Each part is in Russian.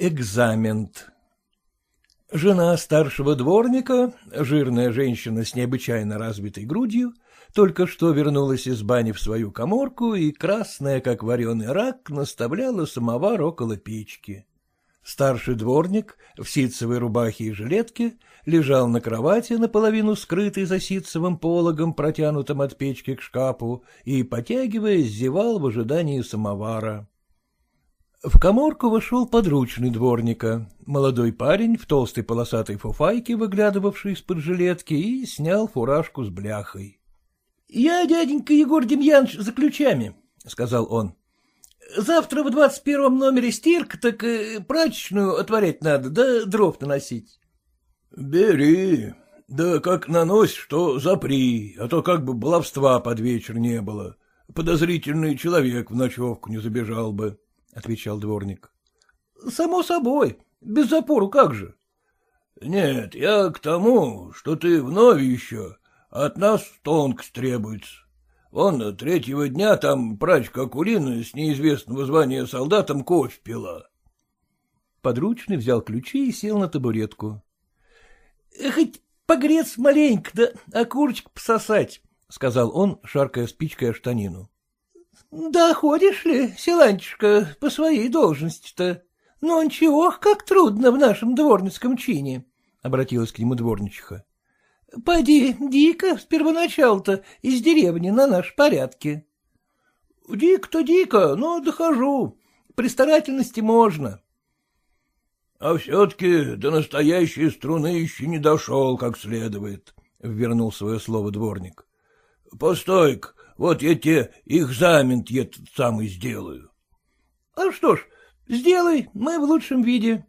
Экзамент Жена старшего дворника, жирная женщина с необычайно развитой грудью, только что вернулась из бани в свою коморку и, красная, как вареный рак, наставляла самовар около печки. Старший дворник в ситцевой рубахе и жилетке лежал на кровати, наполовину скрытый за ситцевым пологом, протянутым от печки к шкафу, и, потягиваясь, зевал в ожидании самовара. В коморку вошел подручный дворника, молодой парень в толстой полосатой фуфайке, выглядывавший из-под жилетки, и снял фуражку с бляхой. — Я, дяденька Егор Демьянович, за ключами, — сказал он. — Завтра в двадцать первом номере стирка, так э, прачечную отворять надо, да дров наносить. — Бери, да как наносишь, то запри, а то как бы баловства под вечер не было. Подозрительный человек в ночевку не забежал бы. — отвечал дворник. — Само собой. Без запору как же? — Нет, я к тому, что ты вновь еще, от нас тонкость требуется. Вон третьего дня там прачка Акулина с неизвестного звания солдатом кофе пила. Подручный взял ключи и сел на табуретку. — Хоть погрец маленько, да окурочек пососать, — сказал он, шаркая спичкой о штанину. — Да ходишь ли, Силанчишка, по своей должности-то? Ну, ничего, как трудно в нашем дворницком чине, — обратилась к нему дворничиха. — Поди, дико, с первоначала-то из деревни на наш порядке. — Дико-то дико, но дохожу. При старательности можно. — А все-таки до настоящей струны еще не дошел как следует, — ввернул свое слово дворник. — Постой-ка, вот я тебе экзамен этот самый сделаю. — А что ж, сделай, мы в лучшем виде.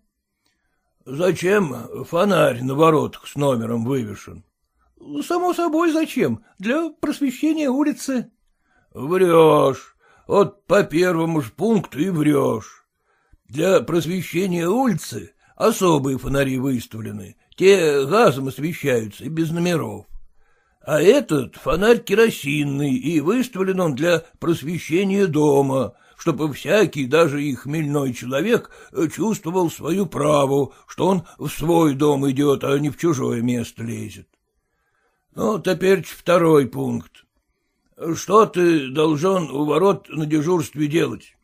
— Зачем фонарь на воротах с номером вывешен? — Само собой, зачем? Для просвещения улицы. — Врешь. Вот по первому ж пункту и врешь. Для просвещения улицы особые фонари выставлены, те газом освещаются и без номеров. А этот фонарь керосинный, и выставлен он для просвещения дома, чтобы всякий, даже и хмельной человек, чувствовал свою праву, что он в свой дом идет, а не в чужое место лезет. Ну, теперь второй пункт. Что ты должен у ворот на дежурстве делать?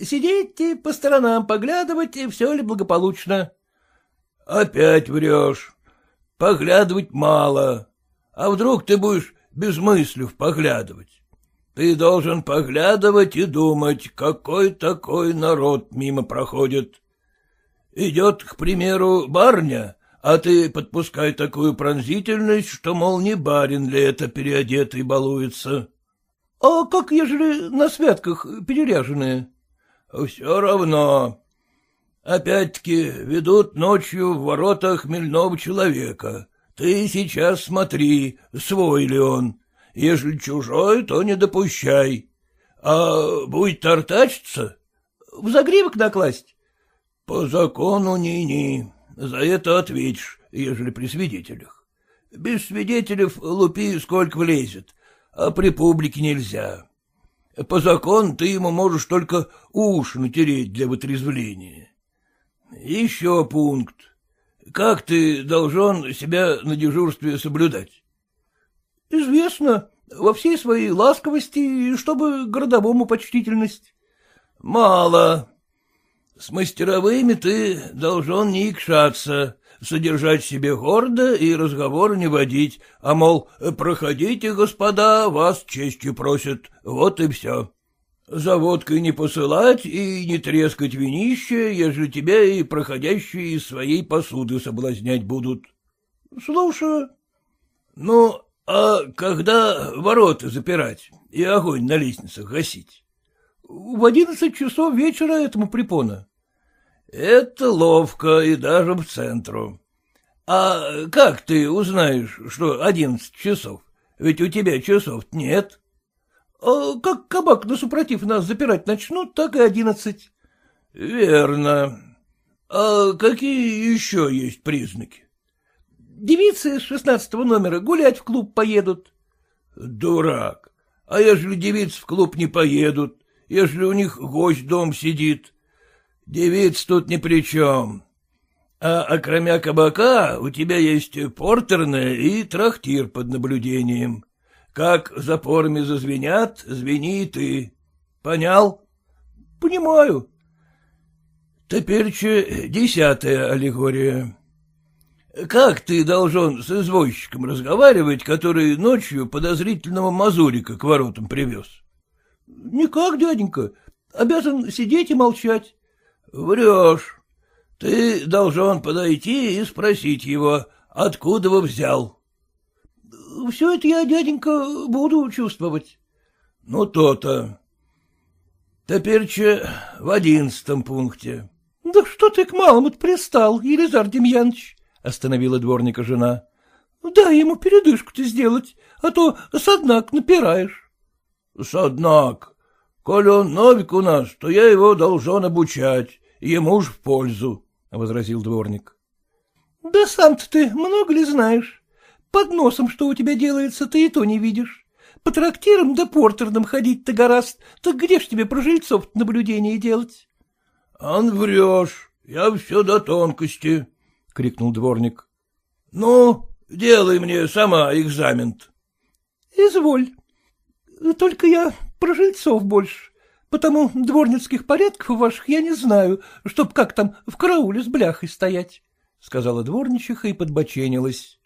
Сидеть и по сторонам поглядывать, и все ли благополучно. Опять врешь. Поглядывать мало. А вдруг ты будешь без мыслив поглядывать? Ты должен поглядывать и думать, какой такой народ мимо проходит. Идет, к примеру, барня, а ты подпускай такую пронзительность, что, мол, не барин ли это переодетый балуется. — А как, ежели на святках переряженные? — Все равно. Опять-таки ведут ночью в ворота хмельного человека. Ты сейчас смотри, свой ли он. Ежели чужой, то не допущай. А будет тортачиться? В загривок накласть? По закону ни-ни. За это ответишь, ежели при свидетелях. Без свидетелей лупи сколько влезет, а при публике нельзя. По закону ты ему можешь только уши натереть для вытрезвления. Еще пункт. Как ты должен себя на дежурстве соблюдать? — Известно, во всей своей ласковости, чтобы городовому почтительность. — Мало. С мастеровыми ты должен не икшаться, содержать себе гордо и разговор не водить, а, мол, проходите, господа, вас честью просят, вот и все. За водкой не посылать и не трескать винище, ежели тебя и проходящие из своей посуды соблазнять будут. — Слушаю. — Ну, а когда ворота запирать и огонь на лестницах гасить? — В одиннадцать часов вечера этому препона. — Это ловко и даже в центру. А как ты узнаешь, что одиннадцать часов? Ведь у тебя часов нет. — а как кабак на супротив нас запирать начнут, так и одиннадцать. — Верно. А какие еще есть признаки? — Девицы с шестнадцатого номера гулять в клуб поедут. — Дурак. А ежели девицы в клуб не поедут, ежели у них гость дом сидит? девиц тут ни при чем. А окромя кабака у тебя есть портерная и трактир под наблюдением. Как запорами зазвенят, звени ты. Понял? — Понимаю. — Теперь десятая аллегория. Как ты должен с извозчиком разговаривать, который ночью подозрительного мазурика к воротам привез? — Никак, дяденька. Обязан сидеть и молчать. — Врешь. Ты должен подойти и спросить его, откуда вы взял. — Все это я, дяденька, буду чувствовать. — Ну, то-то. Теперь в одиннадцатом пункте. — Да что ты к малому пристал, Елизар Демьянович? — остановила дворника жена. — Дай ему передышку-то сделать, а то соднак напираешь. — Соднак. Коли он новик у нас, то я его должен обучать, ему ж в пользу, — возразил дворник. — Да сам-то ты много ли знаешь? Под носом, что у тебя делается, ты и то не видишь. По трактирам да портерным ходить-то гораст, так где ж тебе про жильцов наблюдение делать? — Ан врешь, я все до тонкости, — крикнул дворник. — Ну, делай мне сама экзамен. Изволь. Только я про жильцов больше, потому дворницких порядков ваших я не знаю, чтоб как там в карауле с бляхой стоять, — сказала дворничиха и подбоченилась. —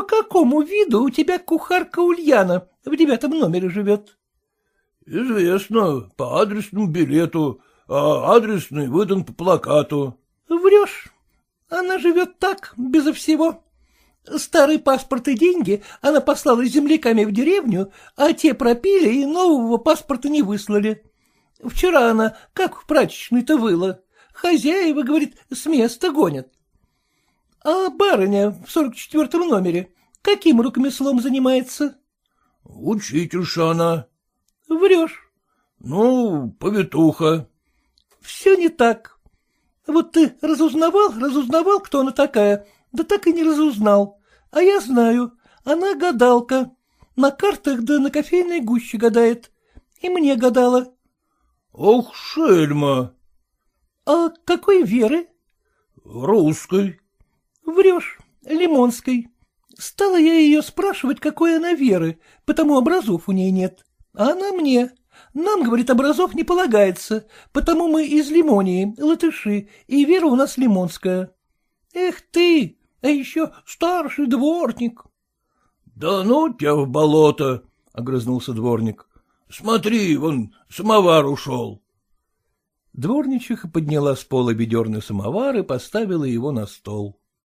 По какому виду у тебя кухарка Ульяна в девятом номере живет? — Известно, по адресному билету, а адресный выдан по плакату. — Врешь. Она живет так, безо всего. Старый паспорт и деньги она послала с земляками в деревню, а те пропили и нового паспорта не выслали. Вчера она как в прачечной-то выла. Хозяева, говорит, с места гонят. А барыня в сорок четвертом номере каким рукомеслом занимается? — Учительша она. — Врешь. — Ну, повитуха. — Все не так. Вот ты разузнавал, разузнавал, кто она такая, да так и не разузнал. А я знаю, она гадалка. На картах да на кофейной гуще гадает. И мне гадала. — Ох, шельма! — А какой веры? — Русской. — Врешь, лимонской. Стала я ее спрашивать, какой она веры, потому образов у ней нет. А она мне. Нам, говорит, образов не полагается, потому мы из Лимонии, латыши, и вера у нас лимонская. Эх ты, а еще старший дворник. — Да ну тебя в болото, — огрызнулся дворник. — Смотри, вон самовар ушел. Дворничиха подняла с пола ведерный самовар и поставила его на стол.